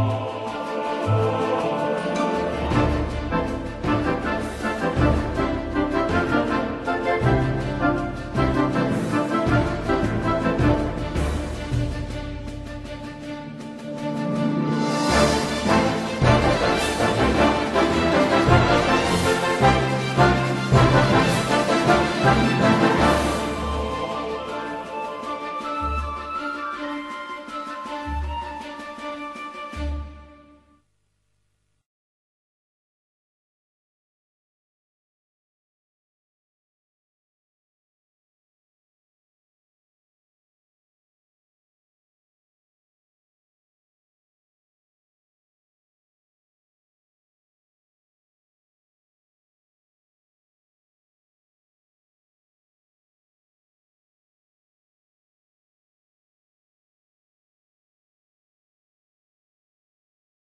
Oh.